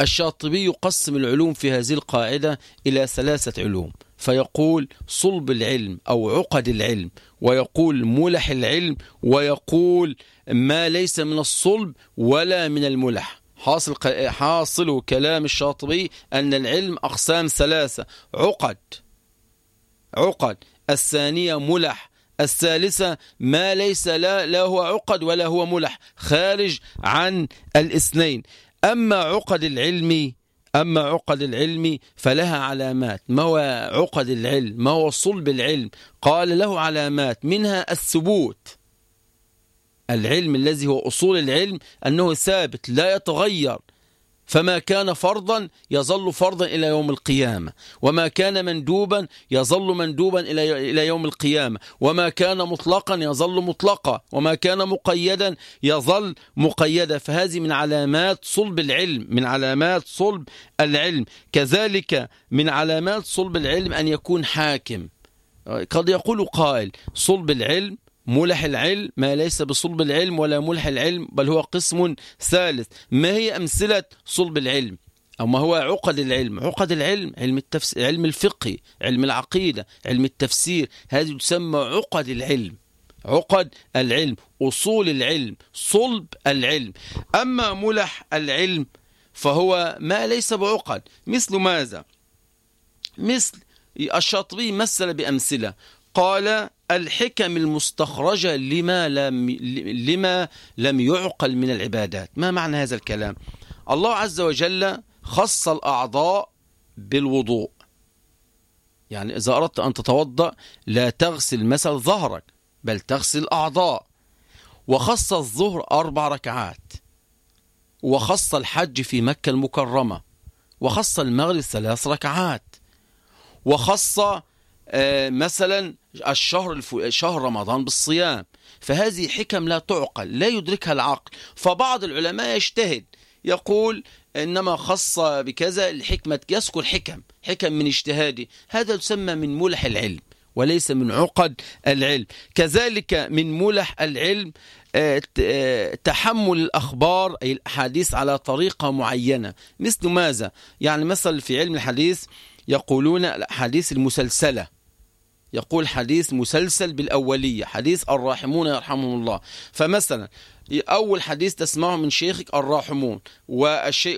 الشاطبي يقسم العلوم في هذه القاعدة إلى ثلاثة علوم فيقول صلب العلم أو عقد العلم ويقول ملح العلم ويقول ما ليس من الصلب ولا من الملح. حاصل, حاصل كلام الشاطبي أن العلم أقسام ثلاثة عقد عقد الثانية ملح الثالثة ما ليس لا, لا هو عقد ولا هو ملح خارج عن الاثنين. أما عقد العلم أما عقد العلم فلها علامات. ما هو عقد العلم؟ ما هو صلب العلم؟ قال له علامات منها الثبوت. العلم الذي هو أصول العلم أنه ثابت لا يتغير. فما كان فرضا يظل فرضا إلى يوم القيامة وما كان مندوبا يظل مندوبا إلى يوم القيامة وما كان مطلقا يظل مطلقا وما كان مقيدا يظل مقيدا. فهذه من علامات صلب العلم من علامات صلب العلم. كذلك من علامات صلب العلم أن يكون حاكم. قد يقول قائل صلب العلم ملح العلم ما ليس بصلب العلم ولا ملح العلم بل هو قسم ثالث. ما هي أمثلة صلب العلم؟ أو ما هو عقد العلم؟ عقد العلم علم, التفس... علم الفقه علم العقيدة علم التفسير. هذه تسمى عقد العلم. عقد العلم أصول العلم صلب العلم. أما ملح العلم فهو ما ليس بعقد. مثل ماذا؟ مثل الشاطبي مثل بأمثلة. قال الحكم المستخرجة لما لم, لما لم يعقل من العبادات. ما معنى هذا الكلام؟ الله عز وجل خص الأعضاء بالوضوء. يعني إذا أردت أن تتوضأ لا تغسل مثل ظهرك بل تغسل الأعضاء وخص الظهر أربع ركعات. وخص الحج في مكة المكرمة. وخص المغرب ثلاث ركعات. وخص مثلا الشهر شهر رمضان بالصيام. فهذه حكم لا تعقل لا يدركها العقل. فبعض العلماء يجتهد يقول إنما خص بكذا الحكمة يذكر حكم حكم من اجتهادي هذا يسمى من ملح العلم وليس من عقد العلم. كذلك من ملح العلم آه، آه، تحمل الأخبار أي الأحاديث على طريقة معينة. مثل ماذا؟ يعني مثل في علم الحديث يقولون الأحاديث المسلسلة. يقول حديث مسلسل بالأولية حديث الراحمون يرحمهم الله. فمثلا أول حديث تسمعه من شيخك الراحمون.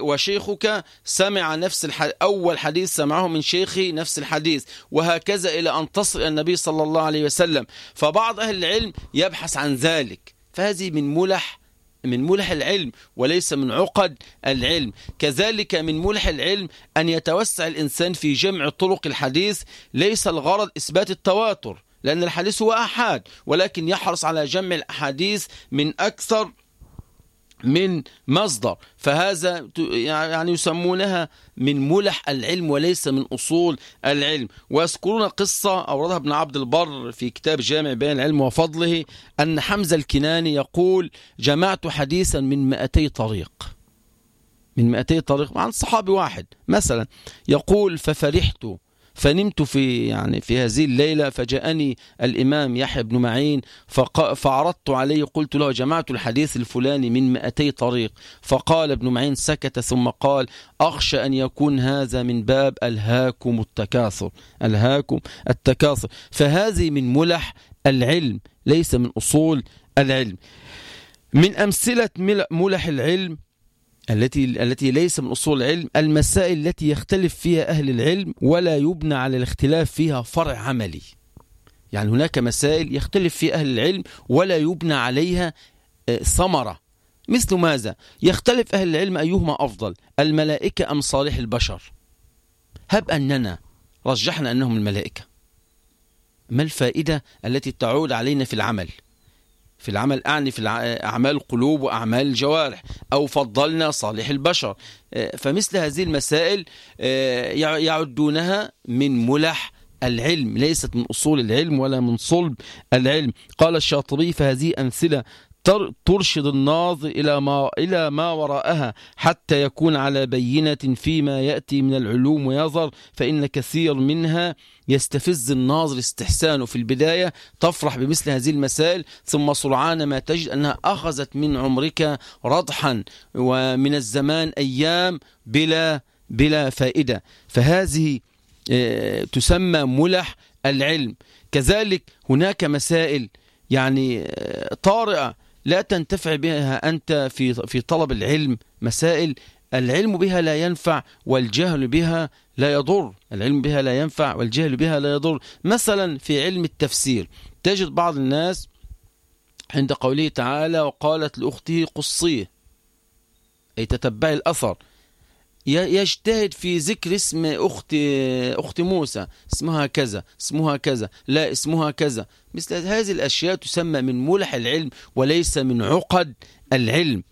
وشيخك سمع نفس الحديث أول حديث سمعه من شيخي نفس الحديث. وهكذا إلى أن تصل النبي صلى الله عليه وسلم. فبعض أهل العلم يبحث عن ذلك. فهذه من ملح من ملح العلم وليس من عقد العلم. كذلك من ملح العلم أن يتوسع الإنسان في جمع طرق الحديث. ليس الغرض إثبات التواتر لأن الحديث هو أحاد ولكن يحرص على جمع الأحاديث من أكثر من مصدر. فهذا يعني يسمونها من ملح العلم وليس من أصول العلم. ويذكرون قصة أوردها ابن عبد البر في كتاب جامع بين العلم وفضله أن حمزة الكناني يقول جمعت حديثا من 200 طريق. من 200 طريق عن صحابي واحد مثلا. يقول ففرحت فنمت في يعني في هذه الليلة فجاءني الإمام يحيى بن معين فعرضت عليه قلت له جمعت الحديث الفلاني من 200 طريق. فقال ابن معين سكت. ثم قال أخشى أن يكون هذا من باب ألهاكم التكاثر ألهاكم التكاثر. فهذه من ملح العلم ليس من أصول العلم. من أمثلة ملح العلم التي التي ليس من أصول العلم المسائل التي يختلف فيها أهل العلم ولا يبنى على الاختلاف فيها فرع عملي يعني هناك مسائل يختلف فيها أهل العلم ولا يبنى عليها آه، ثمرة مثل ماذا؟ يختلف أهل العلم أيهما أفضل الملائكة أم صالح البشر هب أننا رجحنا أنهم الملائكة ما الفائدة التي تعود علينا في العمل؟ في العمل أعني في أعمال القلوب وأعمال الجوارح أو فضلنا صالح البشر. آه، فمثل هذه المسائل آه، يعدونها من ملح العلم ليست من أصول العلم ولا من صلب العلم. قال الشاطبي فهذه أمثلة ترشد الناظر إلى ما, إلى ما وراءها حتى يكون على بينة فيما يأتي من العلوم ويظهر فإن كثير منها يستفز الناظر استحسانه في البداية تفرح بمثل هذه المسائل ثم سرعان ما تجد أنها أخذت من عمرك رضحا ومن الزمان أيام بلا بلا فائدة. فهذه آه، تسمى ملح العلم. كذلك هناك مسائل يعني طارئة لا تنتفع بها أنت في في طلب العلم مسائل. العلم بها لا ينفع والجهل بها لا يضر. العلم بها لا ينفع والجهل بها لا يضر. مثلا في علم التفسير تجد بعض الناس عند قوله تعالى وقالت لأخته قصيه أي تتبعي الأثر. يجتهد في ذكر اسم أخت أخت موسى. اسمها كذا اسمها كذا. لا اسمها كذا. مثل هذه الأشياء تسمى من ملح العلم وليس من عقد العلم.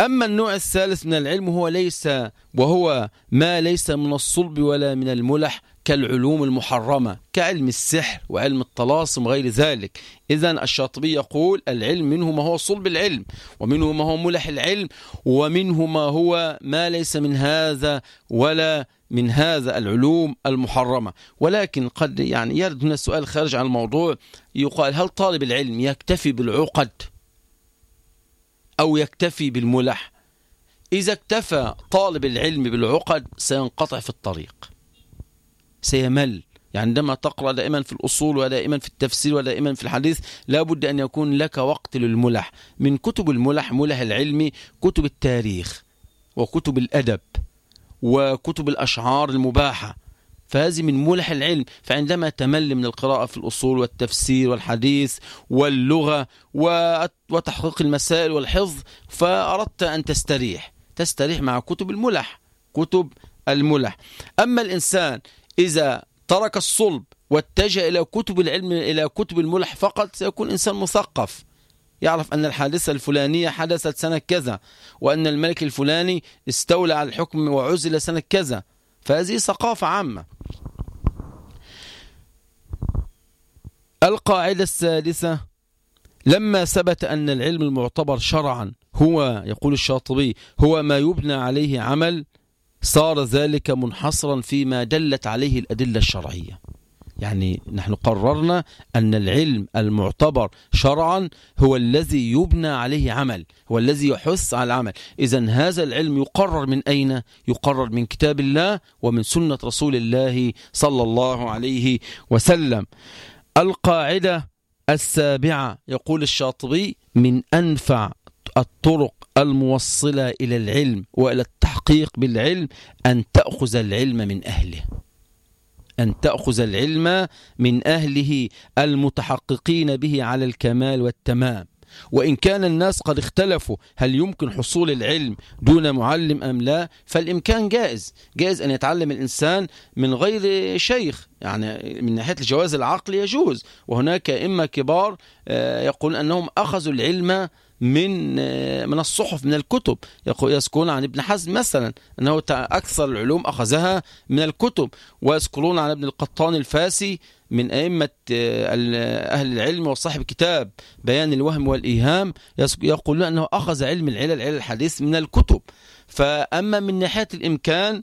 أما النوع الثالث من العلم هو ليس وهو ما ليس من الصلب ولا من الملح كالعلوم المحرمة كعلم السحر وعلم الطلاسم وغير ذلك. إذا الشاطبي يقول العلم منه ما هو صلب العلم ومنه ما هو ملح العلم ومنه ما هو ما ليس من هذا ولا من هذا العلوم المحرمة. ولكن قد يعني يرد هنا السؤال خارج عن الموضوع يقال هل طالب العلم يكتفي بالعقد أو يكتفي بالملح؟ إذا اكتفى طالب العلم بالعقد سينقطع في الطريق. سيمل. يعني عندما تقرأ دائما في الأصول ودائما في التفسير ودائما في الحديث لا بد أن يكون لك وقت للملح. من كتب الملح ملح العلم كتب التاريخ وكتب الأدب وكتب الأشعار المباحة. فهذه من ملح العلم. فعندما تمل من القراءة في الأصول والتفسير والحديث واللغة وتحقيق المسائل والحفظ فأردت أن تستريح. تستريح مع كتب الملح كتب الملح. أما الإنسان إذا ترك الصلب واتجه إلى كتب العلم إلى كتب الملح فقط سيكون إنسان مثقف. يعرف أن الحادثة الفلانية حدثت سنة كذا وأن الملك الفلاني استولى على الحكم وعزل سنة كذا. فهذه ثقافة عامة. القاعدة السادسة لما ثبت أن العلم المعتبر شرعا هو يقول الشاطبي هو ما يبنى عليه عمل صار ذلك منحصرا فيما دلت عليه الأدلة الشرعية. يعني نحن قررنا أن العلم المعتبر شرعا هو الذي يبنى عليه عمل هو الذي يحث على العمل. إذا هذا العلم يقرر من أين؟ يقرر من كتاب الله ومن سنة رسول الله صلى الله عليه وسلم. القاعدة السابعة يقول الشاطبي من أنفع الطرق الموصلة إلى العلم وإلى التحقيق بالعلم أن تأخذ العلم من أهله. أن تأخذ العلم من أهله المتحققين به على الكمال والتمام. وإن كان الناس قد اختلفوا هل يمكن حصول العلم دون معلم أم لا فالإمكان جائز. جائز أن يتعلم الإنسان من غير شيخ يعني من ناحية الجواز العقل يجوز. وهناك إما كبار آه، يقول أنهم أخذوا العلم من من الصحف من الكتب. يذكرون عن ابن حزم مثلا أنه أكثر العلوم أخذها من الكتب. ويذكرون عن ابن القطان الفاسي من أئمة أهل العلم وصاحب كتاب بيان الوهم والإيهام. يقولون أنه أخذ علم العلل علل الحديث من الكتب. فأما من ناحية الإمكان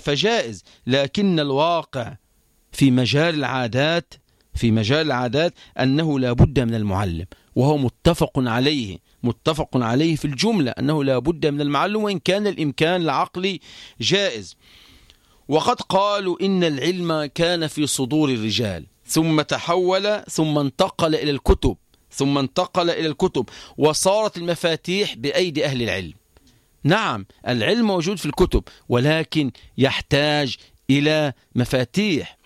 فجائز. لكن الواقع في مجال العادات في مجال العادات أنه لا بد من المعلم وهو متفق عليه متفق عليه في الجملة أنه لا بد من المعلم وإن كان الإمكان العقلي جائز. وقد قالوا إن العلم كان في صدور الرجال ثم تحول ثم انتقل إلى الكتب ثم انتقل إلى الكتب وصارت المفاتيح بأيدي أهل العلم. نعم العلم موجود في الكتب ولكن يحتاج إلى مفاتيح.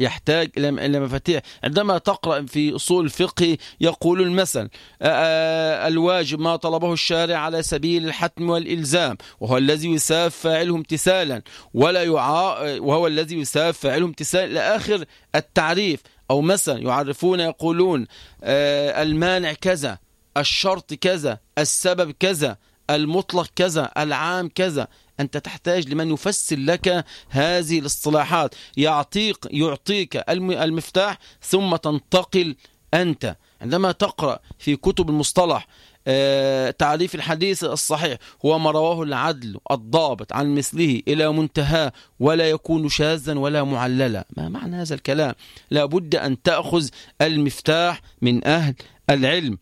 يحتاج إلى مفاتيح. عندما تقرأ في أصول الفقه يقول المثل الواجب ما طلبه الشارع على سبيل الحتم والإلزام وهو الذي يساب فاعله امتثالا ولا يعا وهو الذي يساب فاعله امتثالا إلى آخر التعريف. أو مثلا يعرفون يقولون المانع كذا الشرط كذا السبب كذا المطلق كذا العام كذا. أنت تحتاج لمن يفسر لك هذه الاصطلاحات. يعطيك يعطيك المفتاح ثم تنتقل أنت. عندما تقرأ في كتب المصطلح آه، تعريف الحديث الصحيح هو ما رواه العدل الضابط عن مثله إلى منتهى ولا يكون شاذا ولا معللا. ما معنى هذا الكلام؟ لا بد أن تأخذ المفتاح من أهل العلم.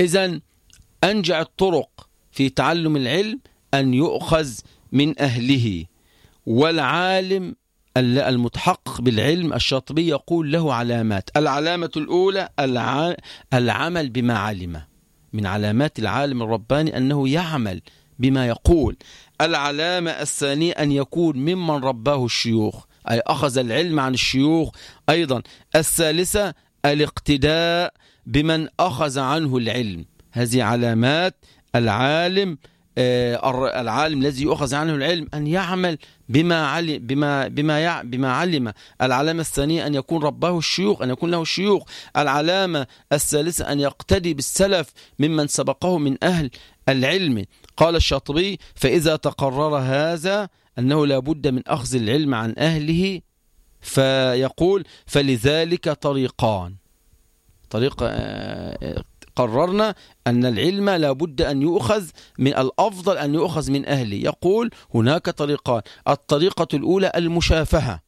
إذا أنجع الطرق في تعلم العلم أن يؤخذ من أهله. والعالم المتحقق بالعلم الشاطبي يقول له علامات. العلامة الأولى العمل بما علم. من علامات العالم الرباني أنه يعمل بما يقول. العلامة الثانية أن يكون ممن رباه الشيوخ أي أخذ العلم عن الشيوخ أيضا. الثالثة الاقتداء بمن أخذ عنه العلم. هذه علامات العالم العالم الذي يؤخذ عنه العلم أن يعمل بما علم بما بما بما علم. العلامة الثانية أن يكون رباه الشيوخ أن يكون له الشيوخ العلامة الثالثة أن يقتدي بالسلف ممن سبقه من أهل العلم. قال الشاطبي فإذا تقرر هذا أنه لا بد من أخذ العلم عن أهله فيقول فلذلك طريقان. طريق آه، قررنا أن العلم لابد أن يؤخذ من الأفضل أن يؤخذ من أهله. يقول هناك طريقان. الطريقة الأولى المشافهة.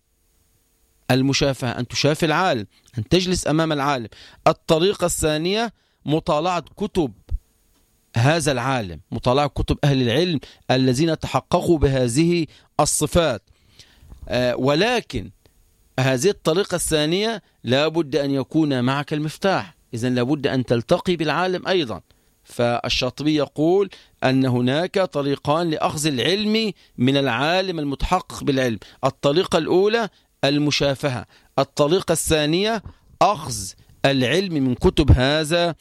المشافهة أن تشافي العالم أن تجلس أمام العالم. الطريقة الثانية مطالعة كتب هذا العالم مطالعة كتب أهل العلم الذين تحققوا بهذه الصفات. آه، ولكن هذه الطريقة الثانية لابد أن يكون معك المفتاح. إذا لابد أن تلتقي بالعالم أيضا. فالشاطبي يقول أن هناك طريقان لأخذ العلم من العالم المتحقق بالعلم. الطريقة الأولى المشافهة الطريقة الثانية أخذ العلم من كتب هذا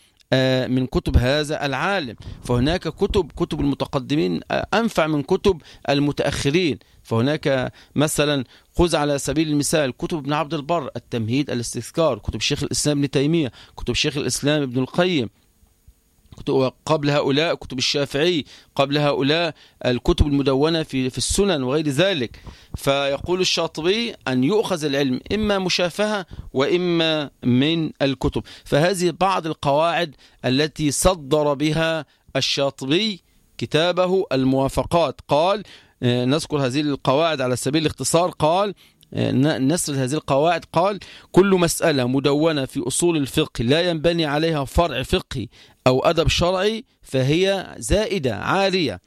من كتب هذا العالم. فهناك كتب كتب المتقدمين آه، أنفع من كتب المتأخرين. فهناك مثلا خذ على سبيل المثال كتب ابن عبد البر التمهيد الاستذكار كتب شيخ الإسلام ابن تيمية كتب شيخ الإسلام ابن القيم. قبل هؤلاء كتب الشافعي قبل هؤلاء الكتب المدونة في في السنن وغير ذلك. فيقول الشاطبي أن يؤخذ العلم إما مشافهة وإما من الكتب. فهذه بعض القواعد التي صدر بها الشاطبي كتابه الموافقات. قال آه، نذكر هذه القواعد على سبيل الاختصار. قال آه، نسر هذه القواعد. قال كل مسألة مدونة في أصول الفقه لا ينبني عليها فرع فقهي أو أدب شرعي فهي زائدة عالية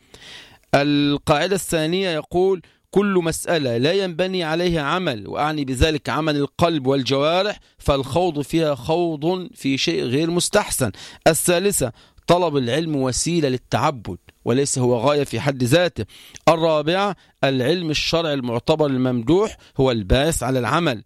القاعدة الثانية يقول كل مسألة لا ينبني عليها عمل وأعني بذلك عمل القلب والجوارح فالخوض فيها خوض في شيء غير مستحسن. الثالثة طلب العلم وسيلة للتعبد وليس هو غاية في حد ذاته. الرابعة العلم الشرعي المعتبر الممدوح هو الباس على العمل.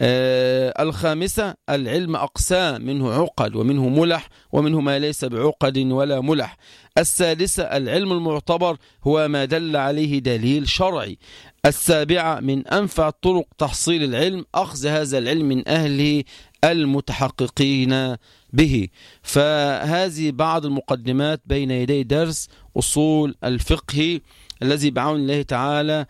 آه الخامسة العلم أقسام منه عقد ومنه ملح ومنه ما ليس بعقد ولا ملح. السادسة العلم المعتبر هو ما دل عليه دليل شرعي. السابعة من أنفع طرق تحصيل العلم أخذ هذا العلم من أهله المتحققين. به. فهذه بعض المقدمات بين يدي درس أصول الفقه الذي بعون الله تعالى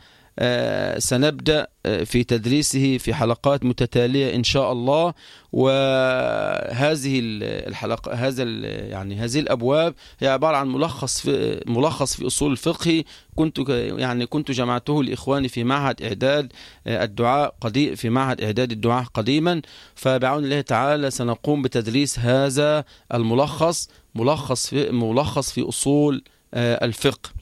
سنبدأ آه، في تدريسه في حلقات متتالية إن شاء الله. وهذه الحلقة هذا يعني هذه الأبواب هي عبارة عن ملخص في ملخص في أصول الفقه. كنت يعني كنت جمعته لإخواني في معهد إعداد آه، الدعاء قديم في معهد إعداد الدعاء قديما. فبعون الله تعالى سنقوم بتدريس هذا الملخص ملخص في ملخص في أصول الفقه.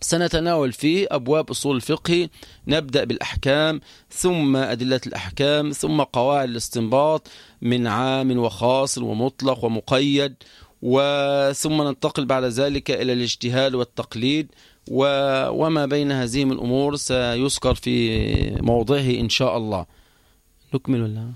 سنتناول فيه أبواب أصول الفقه نبدأ بالأحكام ثم أدلة الأحكام ثم قواعد الاستنباط من عام وخاص ومطلق ومقيد وثم ننتقل بعد ذلك إلى الاجتهاد والتقليد وما بين هذه الأمور سيذكر في موضعه إن شاء الله. نكمل ولا؟